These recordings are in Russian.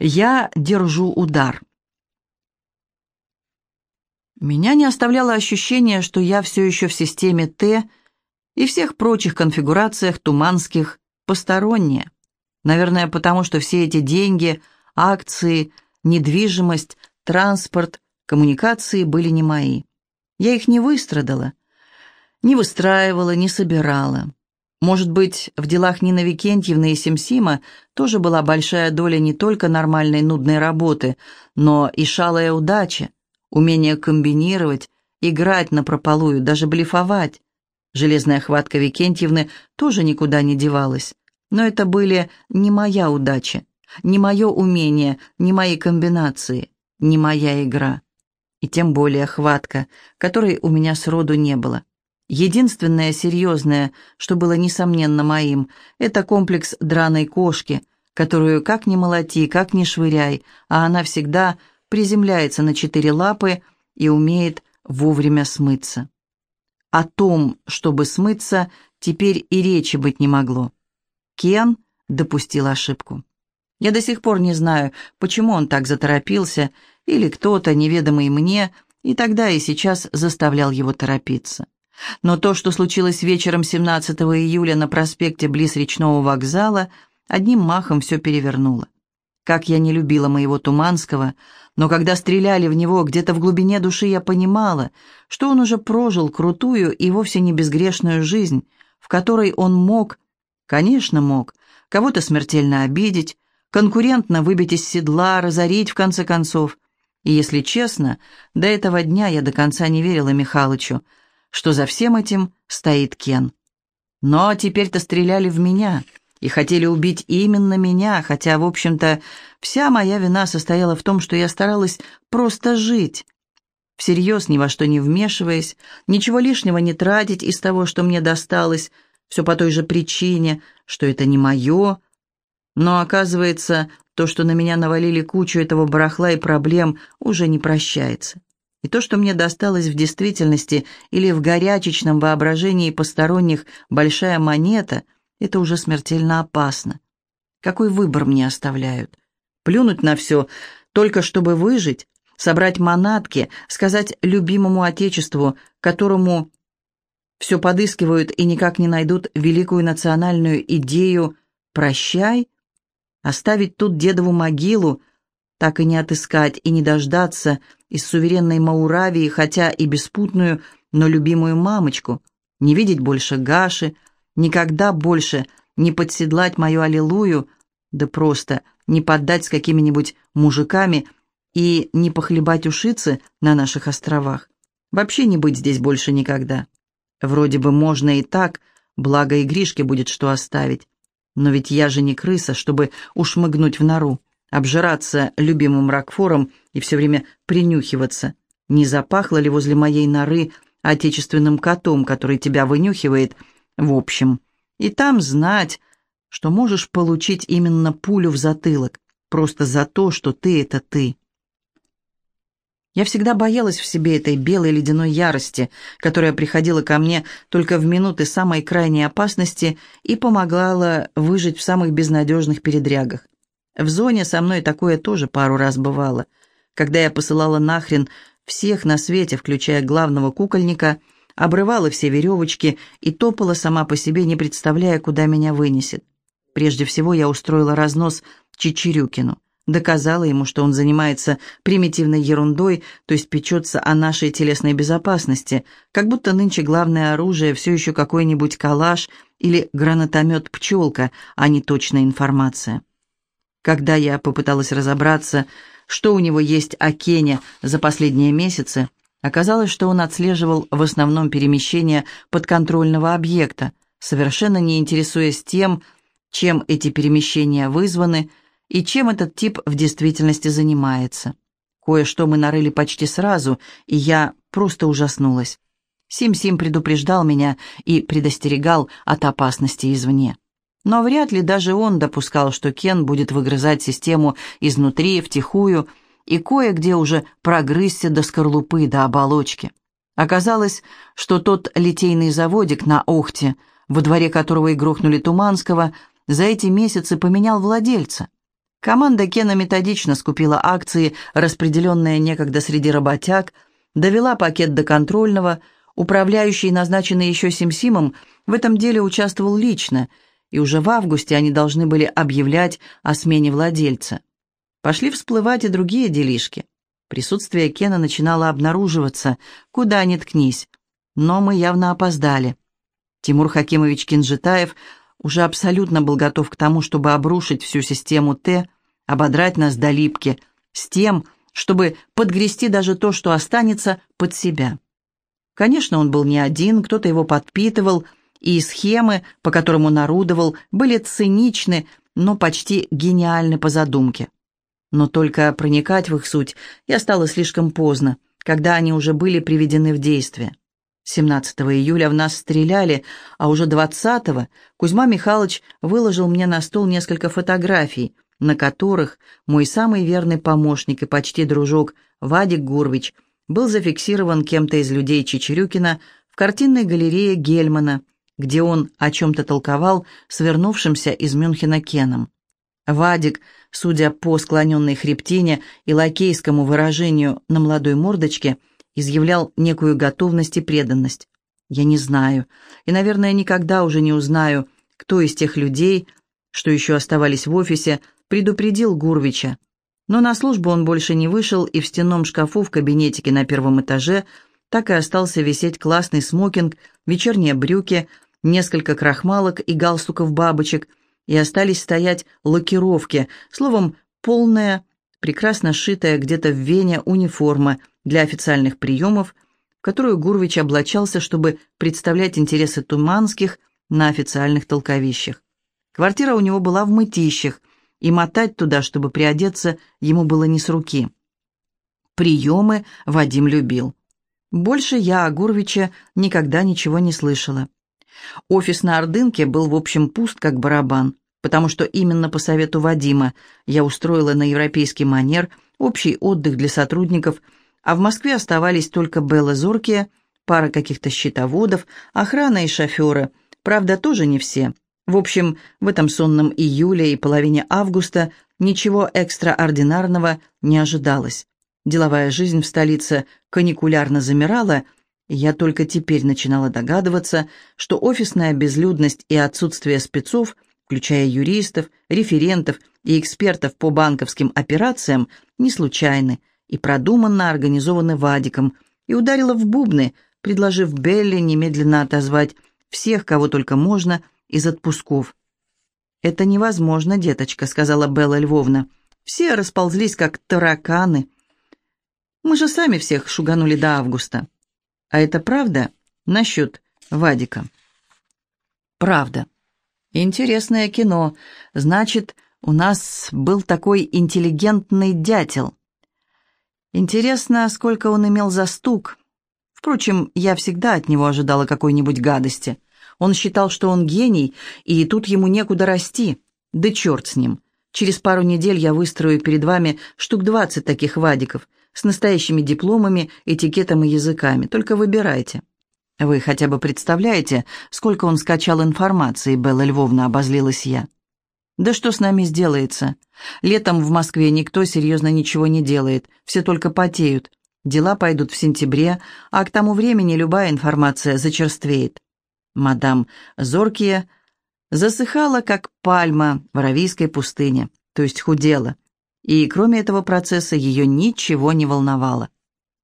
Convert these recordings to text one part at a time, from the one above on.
Я держу удар. Меня не оставляло ощущение, что я все еще в системе Т и всех прочих конфигурациях туманских посторонняя. Наверное, потому что все эти деньги, акции, недвижимость, транспорт, коммуникации были не мои. Я их не выстрадала, не выстраивала, не собирала. Может быть, в делах Нины Викентьевны и Симсима тоже была большая доля не только нормальной нудной работы, но и шалая удача, умение комбинировать, играть на прополую, даже блефовать. Железная хватка Викентьевны тоже никуда не девалась. Но это были не моя удача, не мое умение, не мои комбинации, не моя игра. И тем более хватка, которой у меня сроду не было. Единственное серьезное, что было несомненно моим, это комплекс драной кошки, которую как ни молоти, как ни швыряй, а она всегда приземляется на четыре лапы и умеет вовремя смыться. О том, чтобы смыться, теперь и речи быть не могло. Кен допустил ошибку. Я до сих пор не знаю, почему он так заторопился, или кто-то, неведомый мне, и тогда и сейчас заставлял его торопиться. Но то, что случилось вечером 17 июля на проспекте близ речного вокзала, одним махом все перевернуло. Как я не любила моего Туманского, но когда стреляли в него где-то в глубине души, я понимала, что он уже прожил крутую и вовсе не безгрешную жизнь, в которой он мог, конечно мог, кого-то смертельно обидеть, конкурентно выбить из седла, разорить в конце концов. И, если честно, до этого дня я до конца не верила Михалычу, что за всем этим стоит Кен. Но теперь-то стреляли в меня и хотели убить именно меня, хотя, в общем-то, вся моя вина состояла в том, что я старалась просто жить, всерьез ни во что не вмешиваясь, ничего лишнего не тратить из того, что мне досталось, все по той же причине, что это не мое. Но, оказывается, то, что на меня навалили кучу этого барахла и проблем, уже не прощается. И то, что мне досталось в действительности или в горячечном воображении посторонних большая монета, это уже смертельно опасно. Какой выбор мне оставляют? Плюнуть на все, только чтобы выжить, собрать манатки, сказать любимому отечеству, которому все подыскивают и никак не найдут великую национальную идею «прощай», оставить тут дедову могилу, так и не отыскать и не дождаться из суверенной Мауравии, хотя и беспутную, но любимую мамочку, не видеть больше Гаши, никогда больше не подседлать мою аллилуйю, да просто не поддать с какими-нибудь мужиками и не похлебать ушицы на наших островах. Вообще не быть здесь больше никогда. Вроде бы можно и так, благо и Гришке будет что оставить. Но ведь я же не крыса, чтобы ушмыгнуть в нору обжираться любимым ракфором и все время принюхиваться. Не запахло ли возле моей норы отечественным котом, который тебя вынюхивает, в общем. И там знать, что можешь получить именно пулю в затылок, просто за то, что ты — это ты. Я всегда боялась в себе этой белой ледяной ярости, которая приходила ко мне только в минуты самой крайней опасности и помогала выжить в самых безнадежных передрягах. В зоне со мной такое тоже пару раз бывало. Когда я посылала нахрен всех на свете, включая главного кукольника, обрывала все веревочки и топала сама по себе, не представляя, куда меня вынесет. Прежде всего я устроила разнос Чичирюкину. Доказала ему, что он занимается примитивной ерундой, то есть печется о нашей телесной безопасности, как будто нынче главное оружие все еще какой-нибудь калаш или гранатомет-пчелка, а не точная информация. Когда я попыталась разобраться, что у него есть о Кене за последние месяцы, оказалось, что он отслеживал в основном перемещение подконтрольного объекта, совершенно не интересуясь тем, чем эти перемещения вызваны и чем этот тип в действительности занимается. Кое-что мы нарыли почти сразу, и я просто ужаснулась. Сим-Сим предупреждал меня и предостерегал от опасности извне. Но вряд ли даже он допускал, что Кен будет выгрызать систему изнутри, втихую, и кое-где уже прогрызся до скорлупы, до оболочки. Оказалось, что тот литейный заводик на Охте, во дворе которого и грохнули Туманского, за эти месяцы поменял владельца. Команда Кена методично скупила акции, распределенные некогда среди работяг, довела пакет до контрольного, управляющий, назначенный еще Симсимом, в этом деле участвовал лично, и уже в августе они должны были объявлять о смене владельца. Пошли всплывать и другие делишки. Присутствие Кена начинало обнаруживаться, куда ни ткнись, но мы явно опоздали. Тимур Хакимович Кинжитаев уже абсолютно был готов к тому, чтобы обрушить всю систему Т, ободрать нас до липки, с тем, чтобы подгрести даже то, что останется, под себя. Конечно, он был не один, кто-то его подпитывал, и схемы, по которым он орудовал, были циничны, но почти гениальны по задумке. Но только проникать в их суть я стала слишком поздно, когда они уже были приведены в действие. 17 июля в нас стреляли, а уже 20-го Кузьма Михайлович выложил мне на стол несколько фотографий, на которых мой самый верный помощник и почти дружок Вадик Гурвич был зафиксирован кем-то из людей Чечерюкина в картинной галерее Гельмана, где он о чем-то толковал с вернувшимся из Мюнхена Кеном. Вадик, судя по склоненной хребтине и лакейскому выражению на молодой мордочке, изъявлял некую готовность и преданность. Я не знаю, и, наверное, никогда уже не узнаю, кто из тех людей, что еще оставались в офисе, предупредил Гурвича. Но на службу он больше не вышел, и в стенном шкафу в кабинетике на первом этаже так и остался висеть классный смокинг, вечерние брюки, несколько крахмалок и галстуков-бабочек, и остались стоять лакировки, словом, полная, прекрасно сшитая где-то в Вене униформа для официальных приемов, в которую Гурвич облачался, чтобы представлять интересы туманских на официальных толковищах. Квартира у него была в мытищах, и мотать туда, чтобы приодеться, ему было не с руки. Приемы Вадим любил. Больше я о Гурвиче никогда ничего не слышала. Офис на Ордынке был, в общем, пуст, как барабан, потому что именно по совету Вадима я устроила на европейский манер общий отдых для сотрудников – а в Москве оставались только Белла Зоркия, пара каких-то счетоводов, охрана и шоферы, правда, тоже не все. В общем, в этом сонном июле и половине августа ничего экстраординарного не ожидалось. Деловая жизнь в столице каникулярно замирала, я только теперь начинала догадываться, что офисная безлюдность и отсутствие спецов, включая юристов, референтов и экспертов по банковским операциям, не случайны, и продуманно организованы Вадиком, и ударила в бубны, предложив Белли немедленно отозвать всех, кого только можно, из отпусков. «Это невозможно, деточка», — сказала Белла Львовна. «Все расползлись, как тараканы. Мы же сами всех шуганули до августа. А это правда насчет Вадика?» «Правда. Интересное кино. Значит, у нас был такой интеллигентный дятел. Интересно, сколько он имел за стук. Впрочем, я всегда от него ожидала какой-нибудь гадости. Он считал, что он гений, и тут ему некуда расти. Да черт с ним. Через пару недель я выстрою перед вами штук двадцать таких вадиков с настоящими дипломами, этикетом и языками. Только выбирайте. Вы хотя бы представляете, сколько он скачал информации, Белла Львовна, обозлилась я. Да что с нами сделается? Летом в Москве никто серьезно ничего не делает, все только потеют. Дела пойдут в сентябре, а к тому времени любая информация зачерствеет. Мадам Зоркия засыхала, как пальма в Аравийской пустыне, то есть худела. И кроме этого процесса ее ничего не волновало.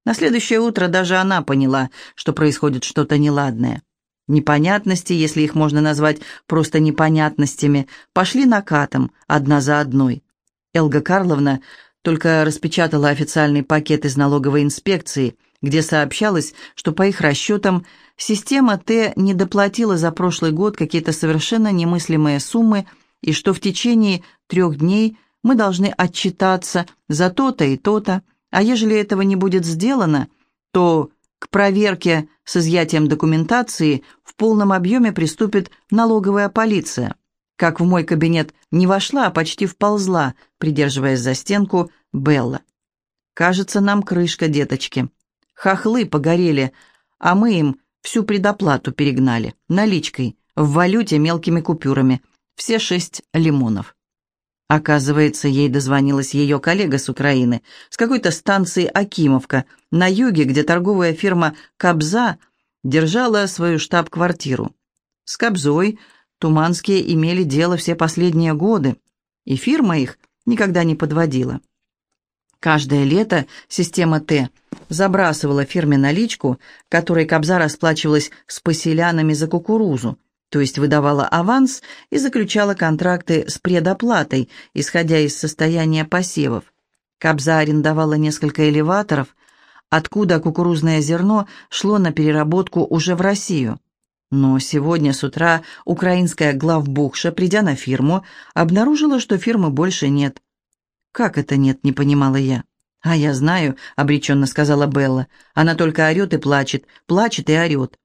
На следующее утро даже она поняла, что происходит что-то неладное. Непонятности, если их можно назвать просто непонятностями, пошли накатом, одна за одной. Элга Карловна только распечатала официальный пакет из налоговой инспекции, где сообщалось, что по их расчетам система Т не доплатила за прошлый год какие-то совершенно немыслимые суммы и что в течение трех дней мы должны отчитаться за то-то и то-то, а ежели этого не будет сделано, то к проверке с изъятием документации в полном объеме приступит налоговая полиция. Как в мой кабинет не вошла, а почти вползла, придерживаясь за стенку, Белла. «Кажется, нам крышка, деточки. Хохлы погорели, а мы им всю предоплату перегнали, наличкой, в валюте мелкими купюрами, все шесть лимонов». Оказывается, ей дозвонилась ее коллега с Украины, с какой-то станции Акимовка, на юге, где торговая фирма «Кобза» держала свою штаб-квартиру. С «Кобзой» Туманские имели дело все последние годы, и фирма их никогда не подводила. Каждое лето система Т забрасывала фирме наличку, которой Кобза расплачивалась с поселянами за кукурузу, то есть выдавала аванс и заключала контракты с предоплатой, исходя из состояния посевов. Кобза арендовала несколько элеваторов, откуда кукурузное зерно шло на переработку уже в Россию. Но сегодня с утра украинская главбухша, придя на фирму, обнаружила, что фирмы больше нет. «Как это нет?» — не понимала я. «А я знаю», — обреченно сказала Белла. «Она только орет и плачет, плачет и орет.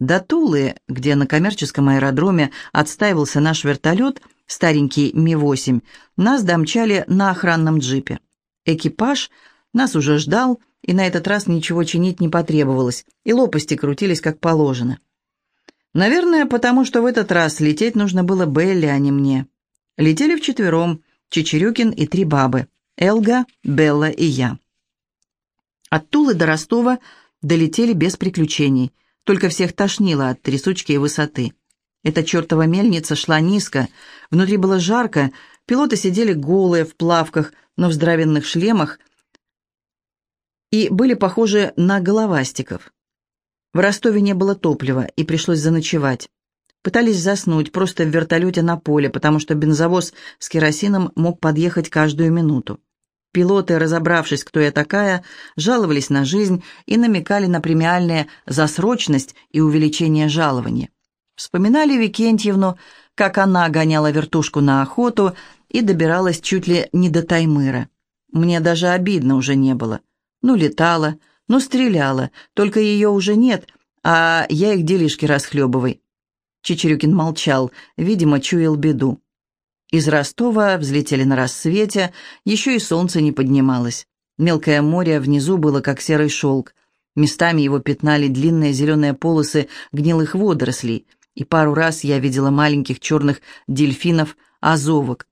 До Тулы, где на коммерческом аэродроме отстаивался наш вертолет, старенький Ми-8, нас домчали на охранном джипе. Экипаж нас уже ждал, и на этот раз ничего чинить не потребовалось, и лопасти крутились как положено. Наверное, потому что в этот раз лететь нужно было Белле, а не мне. Летели вчетвером, Чечерюкин и три бабы, Элга, Белла и я. От Тулы до Ростова долетели без приключений – только всех тошнило от трясучки и высоты. Эта чертова мельница шла низко, внутри было жарко, пилоты сидели голые в плавках, но в здоровенных шлемах и были похожи на головастиков. В Ростове не было топлива, и пришлось заночевать. Пытались заснуть просто в вертолете на поле, потому что бензовоз с керосином мог подъехать каждую минуту. Пилоты, разобравшись, кто я такая, жаловались на жизнь и намекали на премиальные за срочность и увеличение жалования. Вспоминали Викентьевну, как она гоняла вертушку на охоту и добиралась чуть ли не до Таймыра. Мне даже обидно уже не было. Ну, летала, ну, стреляла, только ее уже нет, а я их делишки расхлебывай. Чечерюкин молчал, видимо, чуял беду. Из Ростова взлетели на рассвете, еще и солнце не поднималось. Мелкое море внизу было как серый шелк. Местами его пятнали длинные зеленые полосы гнилых водорослей, и пару раз я видела маленьких черных дельфинов-азовок.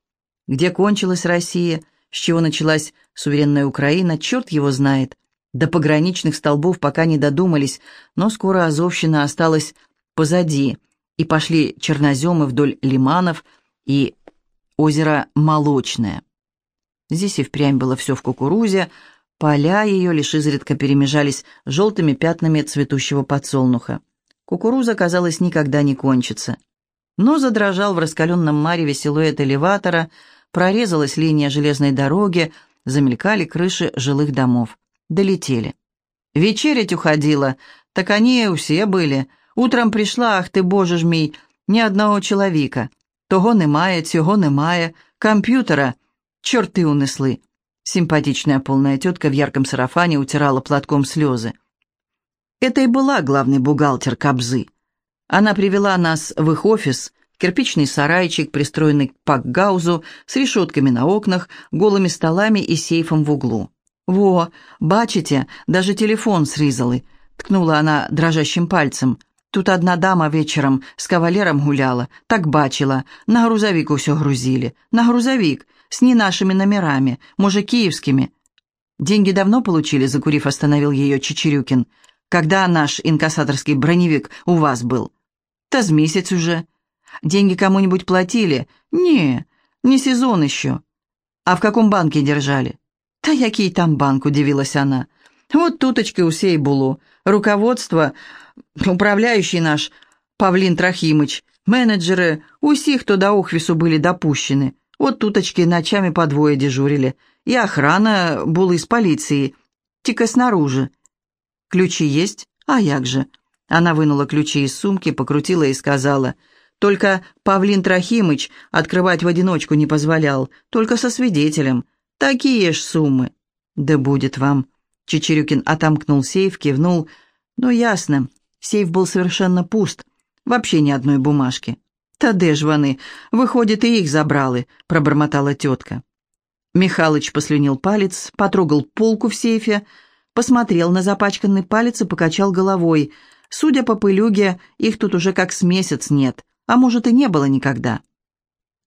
Где кончилась Россия, с чего началась суверенная Украина, черт его знает. До пограничных столбов пока не додумались, но скоро Азовщина осталась позади, и пошли черноземы вдоль лиманов и озеро Молочное. Здесь и впрямь было все в кукурузе, поля ее лишь изредка перемежались желтыми пятнами цветущего подсолнуха. Кукуруза, казалось, никогда не кончится. Но задрожал в раскаленном мареве силуэт элеватора, прорезалась линия железной дороги, замелькали крыши жилых домов. Долетели. Вечерить уходила, так они все были. Утром пришла, ах ты, боже ж ни одного человека. Того немає, цього немає, комп'ютера. Чорти унесли. Симпатичная полная тетка в ярком сарафане утирала платком слезы. Это и была главный бухгалтер Кобзы. Она привела нас в их офис, кирпичный сарайчик, пристроенный к пакгаузу, с решетками на окнах, голыми столами и сейфом в углу. «Во, бачите, даже телефон срезали», — ткнула она дрожащим пальцем — Тут одна дама вечером с кавалером гуляла, так бачила, на грузовик все грузили, на грузовик, с не нашими номерами, может, киевскими. Деньги давно получили, закурив, остановил ее Чечерюкин. Когда наш инкассаторский броневик у вас был? Та с месяц уже. Деньги кому-нибудь платили? Не, не сезон еще. А в каком банке держали? Та який там банк, удивилась она. Вот туточки усей було. Руководство управляющий наш Павлин Трохимыч, менеджеры, усі, хто до Охвісу были допущены. Вот туточки ночами по двое дежурили. И охрана були из полиции, тільки снаружи. Ключи есть? А як же? Она вынула ключи из сумки, покрутила и сказала, «Только Павлин Трохимыч открывать в одиночку не позволял, только со свидетелем. Такие ж суммы». «Да будет вам». Чечерюкин отомкнул сейф, кивнул. «Ну, ясно. Сейф был совершенно пуст, вообще ни одной бумажки. «Та де ж вони? Выходит, и их забрали», — пробормотала тетка. Михалыч послюнил палец, потрогал полку в сейфе, посмотрел на запачканный палец и покачал головой. Судя по пылюге, их тут уже как с месяц нет, а может и не было никогда.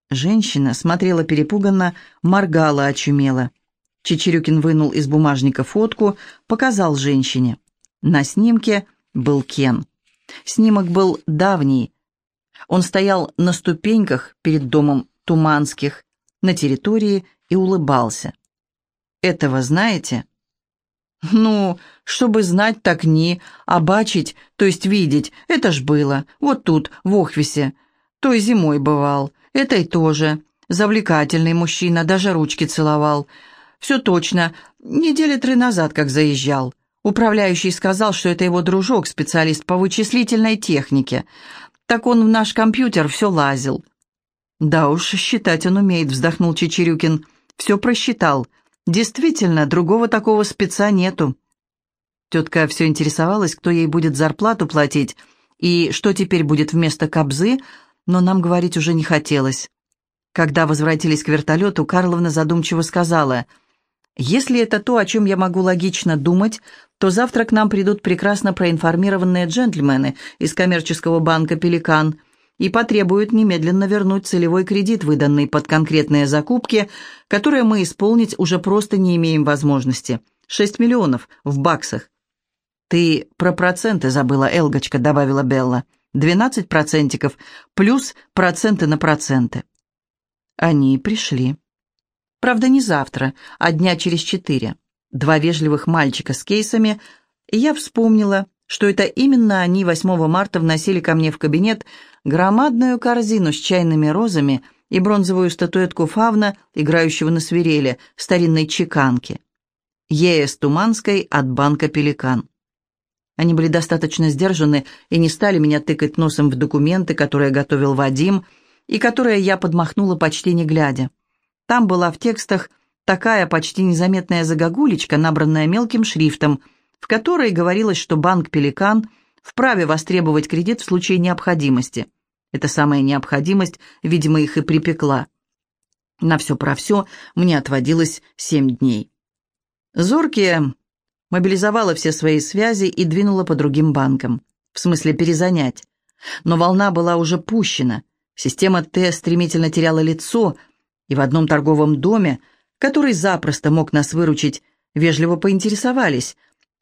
Женщина смотрела перепуганно, моргала очумело. Чечерюкин вынул из бумажника фотку, показал женщине. На снимке был Кен. Снимок был давний. Он стоял на ступеньках перед домом Туманских, на территории, и улыбался. «Этого знаете?» «Ну, чтобы знать, так не, а бачить, то есть видеть, это ж было, вот тут, в Охвисе. Той зимой бывал, этой тоже. Завлекательный мужчина, даже ручки целовал. Все точно, недели три назад, как заезжал. Управляющий сказал, что это его дружок, специалист по вычислительной технике. Так он в наш компьютер все лазил». «Да уж, считать он умеет», — вздохнул Чечерюкин. «Все просчитал». Действительно, другого такого спеца нету. Тетка все интересовалась, кто ей будет зарплату платить и что теперь будет вместо кобзы, но нам говорить уже не хотелось. Когда возвратились к вертолету, Карловна задумчиво сказала, «Если это то, о чем я могу логично думать, то завтра к нам придут прекрасно проинформированные джентльмены из коммерческого банка «Пеликан», и потребуют немедленно вернуть целевой кредит, выданный под конкретные закупки, которые мы исполнить уже просто не имеем возможности. 6 миллионов в баксах. «Ты про проценты забыла, Элгочка», — добавила Белла. «12 процентиков плюс проценты на проценты». Они пришли. Правда, не завтра, а дня через четыре. Два вежливых мальчика с кейсами, и я вспомнила, что это именно они 8 марта вносили ко мне в кабинет громадную корзину с чайными розами и бронзовую статуэтку фавна, играющего на свиреле, старинной чеканки. Е.С. Туманской от банка «Пеликан». Они были достаточно сдержаны и не стали меня тыкать носом в документы, которые готовил Вадим, и которые я подмахнула почти не глядя. Там была в текстах такая почти незаметная загогулечка, набранная мелким шрифтом, в которой говорилось, что банк «Пеликан» вправе востребовать кредит в случае необходимости. Эта самая необходимость, видимо, их и припекла. На все про все мне отводилось семь дней. Зоркие мобилизовала все свои связи и двинула по другим банкам. В смысле перезанять. Но волна была уже пущена. Система Т стремительно теряла лицо, и в одном торговом доме, который запросто мог нас выручить, вежливо поинтересовались,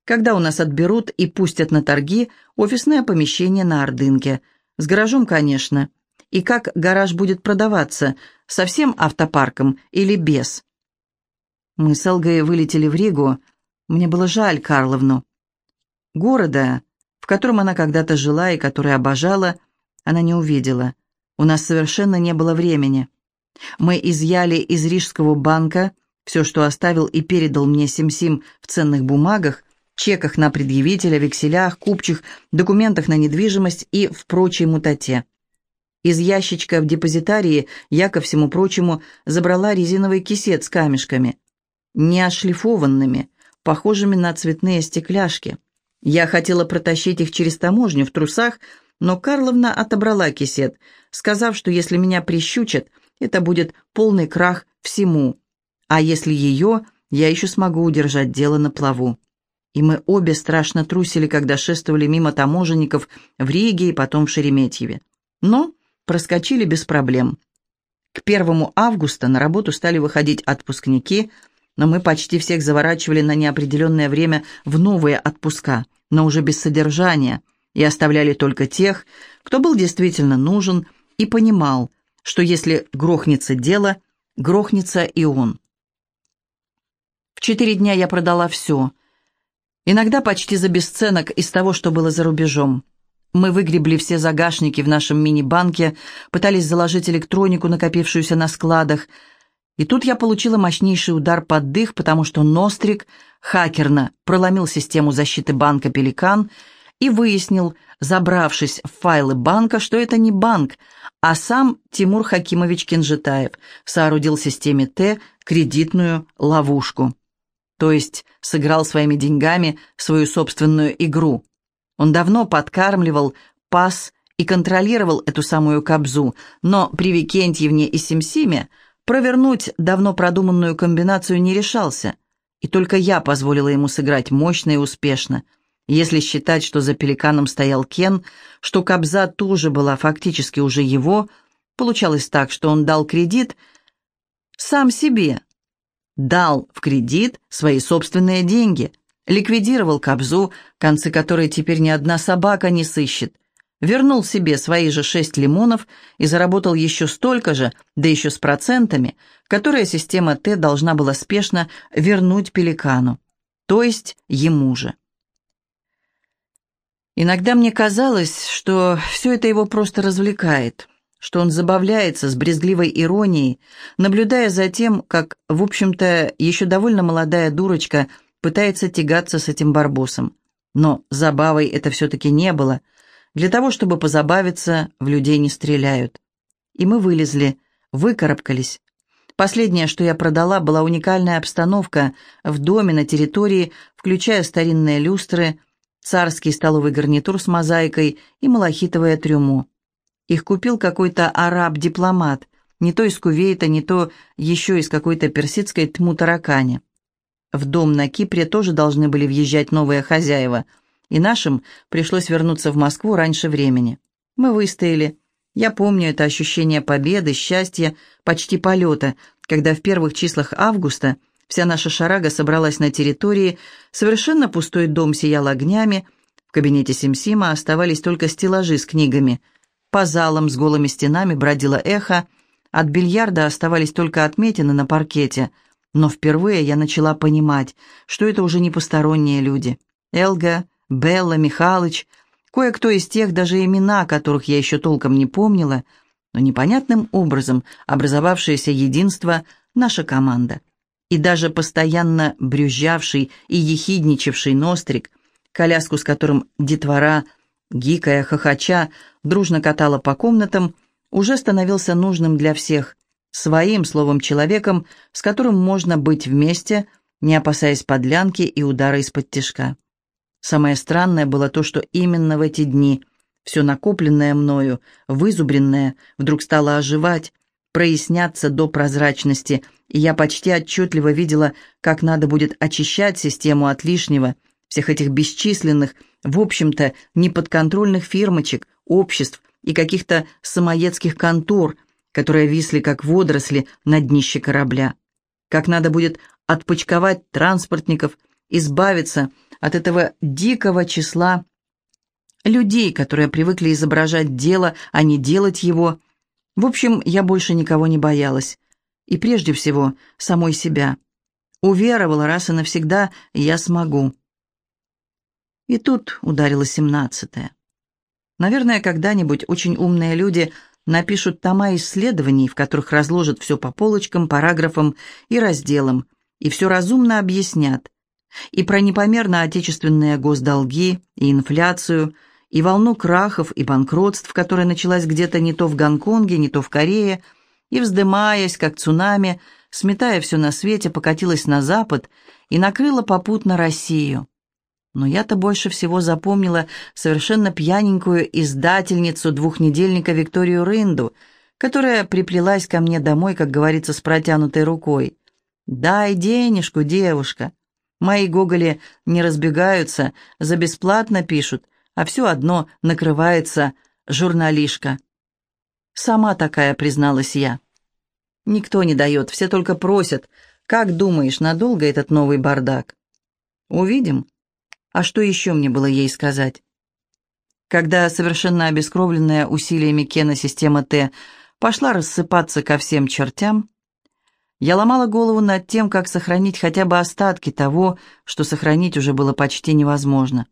когда у нас отберут и пустят на торги офисное помещение на Ордынке – с гаражом, конечно. И как гараж будет продаваться? Со всем автопарком или без? Мы с Элгой вылетели в Ригу. Мне было жаль Карловну. Города, в котором она когда-то жила и который обожала, она не увидела. У нас совершенно не было времени. Мы изъяли из Рижского банка все, что оставил и передал мне Сим-Сим в ценных бумагах, чеках на предъявителя, векселях, купчих, документах на недвижимость и в прочей мутате. Из ящичка в депозитарии я, ко всему прочему, забрала резиновый кисет с камешками, не ошлифованными, похожими на цветные стекляшки. Я хотела протащить их через таможню в трусах, но Карловна отобрала кисет, сказав, что если меня прищучат, это будет полный крах всему, а если ее, я еще смогу удержать дело на плаву и мы обе страшно трусили, когда шествовали мимо таможенников в Риге и потом в Шереметьеве. Но проскочили без проблем. К первому августа на работу стали выходить отпускники, но мы почти всех заворачивали на неопределенное время в новые отпуска, но уже без содержания, и оставляли только тех, кто был действительно нужен и понимал, что если грохнется дело, грохнется и он. В четыре дня я продала все – Иногда почти за бесценок из того, что было за рубежом. Мы выгребли все загашники в нашем мини-банке, пытались заложить электронику, накопившуюся на складах. И тут я получила мощнейший удар под дых, потому что Нострик хакерно проломил систему защиты банка «Пеликан» и выяснил, забравшись в файлы банка, что это не банк, а сам Тимур Хакимович Кинжетаев соорудил системе Т кредитную ловушку то есть сыграл своими деньгами свою собственную игру. Он давно подкармливал, пас и контролировал эту самую кабзу, но при Викентьевне и Симсиме провернуть давно продуманную комбинацию не решался, и только я позволила ему сыграть мощно и успешно. Если считать, что за пеликаном стоял Кен, что кабза тоже была фактически уже его, Получалось так, что он дал кредит сам себе, дал в кредит свои собственные деньги, ликвидировал кобзу, концы которой теперь ни одна собака не сыщет, вернул себе свои же шесть лимонов и заработал еще столько же, да еще с процентами, которые система Т должна была спешно вернуть пеликану, то есть ему же. Иногда мне казалось, что все это его просто развлекает, что он забавляется с брезгливой иронией, наблюдая за тем, как, в общем-то, еще довольно молодая дурочка пытается тягаться с этим барбосом. Но забавой это все-таки не было. Для того, чтобы позабавиться, в людей не стреляют. И мы вылезли, выкарабкались. Последнее, что я продала, была уникальная обстановка в доме на территории, включая старинные люстры – царский столовый гарнитур с мозаикой и малахитовое трюмо. Их купил какой-то араб-дипломат, не то из Кувейта, не то еще из какой-то персидской тму-таракани. В дом на Кипре тоже должны были въезжать новые хозяева, и нашим пришлось вернуться в Москву раньше времени. Мы выстояли. Я помню это ощущение победы, счастья, почти полета, когда в первых числах августа – Вся наша шарага собралась на территории, совершенно пустой дом сиял огнями, в кабинете Симсима оставались только стеллажи с книгами. По залам с голыми стенами бродило эхо, от бильярда оставались только отметины на паркете, но впервые я начала понимать, что это уже не посторонние люди. Элга, Белла, Михалыч, кое-кто из тех, даже имена которых я еще толком не помнила, но непонятным образом образовавшееся единство — наша команда — и даже постоянно брюзжавший и ехидничавший Нострик, коляску с которым детвора, гикая, хохоча, дружно катала по комнатам, уже становился нужным для всех, своим словом человеком, с которым можно быть вместе, не опасаясь подлянки и удара из-под тишка. Самое странное было то, что именно в эти дни все накопленное мною, вызубренное, вдруг стало оживать, проясняться до прозрачности, и я почти отчетливо видела, как надо будет очищать систему от лишнего, всех этих бесчисленных, в общем-то, неподконтрольных фирмочек, обществ и каких-то самоедских контор, которые висли как водоросли на днище корабля. Как надо будет отпочковать транспортников, избавиться от этого дикого числа людей, которые привыкли изображать дело, а не делать его – в общем, я больше никого не боялась. И прежде всего, самой себя. Уверовала раз и навсегда, я смогу. И тут ударило семнадцатое. Наверное, когда-нибудь очень умные люди напишут тома исследований, в которых разложат все по полочкам, параграфам и разделам, и все разумно объяснят. И про непомерно отечественные госдолги, и инфляцию – и волну крахов и банкротств, которая началась где-то не то в Гонконге, не то в Корее, и, вздымаясь, как цунами, сметая все на свете, покатилась на запад и накрыла попутно Россию. Но я-то больше всего запомнила совершенно пьяненькую издательницу двухнедельника Викторию Рынду, которая приплелась ко мне домой, как говорится, с протянутой рукой. «Дай денежку, девушка!» Мои гоголи не разбегаются, за бесплатно пишут, а все одно накрывается журналишка. Сама такая, призналась я. Никто не дает, все только просят. Как думаешь, надолго этот новый бардак? Увидим. А что еще мне было ей сказать? Когда совершенно обескровленная усилиями Кена система Т пошла рассыпаться ко всем чертям, я ломала голову над тем, как сохранить хотя бы остатки того, что сохранить уже было почти невозможно.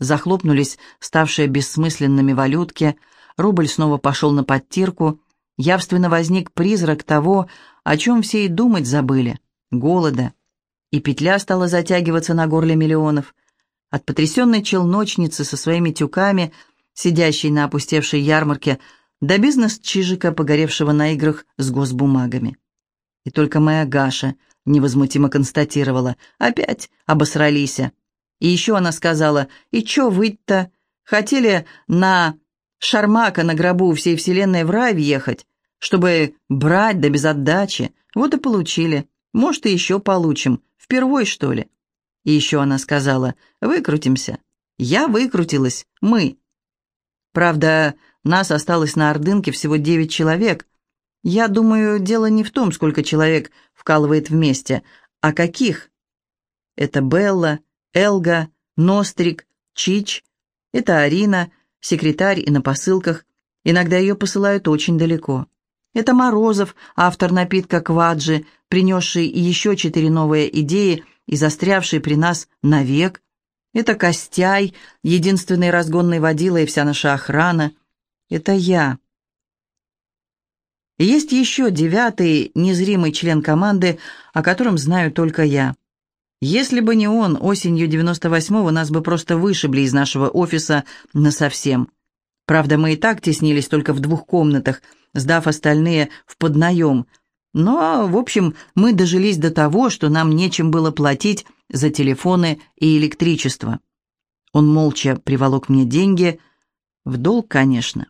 Захлопнулись ставшие бессмысленными валютки, рубль снова пошел на подтирку, явственно возник призрак того, о чем все и думать забыли — голода. И петля стала затягиваться на горле миллионов. От потрясенной челночницы со своими тюками, сидящей на опустевшей ярмарке, до бизнес-чижика, погоревшего на играх с госбумагами. И только моя Гаша невозмутимо констатировала — опять обосрались. И еще она сказала, «И чё выть-то? Хотели на Шармака на гробу всей вселенной в рай въехать, чтобы брать да без отдачи. Вот и получили. Может, и еще получим. Впервой, что ли?» И еще она сказала, «Выкрутимся». Я выкрутилась. Мы. Правда, Нас осталось на Ордынке всего девять человек. Я думаю, дело не в том, сколько человек вкалывает вместе, а каких. Это Белла, Элга, Нострик, Чич. Это Арина, секретарь и на посылках. Иногда ее посылают очень далеко. Это Морозов, автор напитка «Кваджи», принесший еще четыре новые идеи и застрявший при нас навек. Это Костяй, единственный разгонный водила и вся наша охрана. Это я. Есть еще девятый, незримый член команды, о котором знаю только я. Если бы не он, осенью 98-го нас бы просто вышибли из нашего офиса насовсем. Правда, мы и так теснились только в двух комнатах, сдав остальные в поднаем. Но, в общем, мы дожились до того, что нам нечем было платить за телефоны и электричество. Он молча приволок мне деньги, в долг, конечно.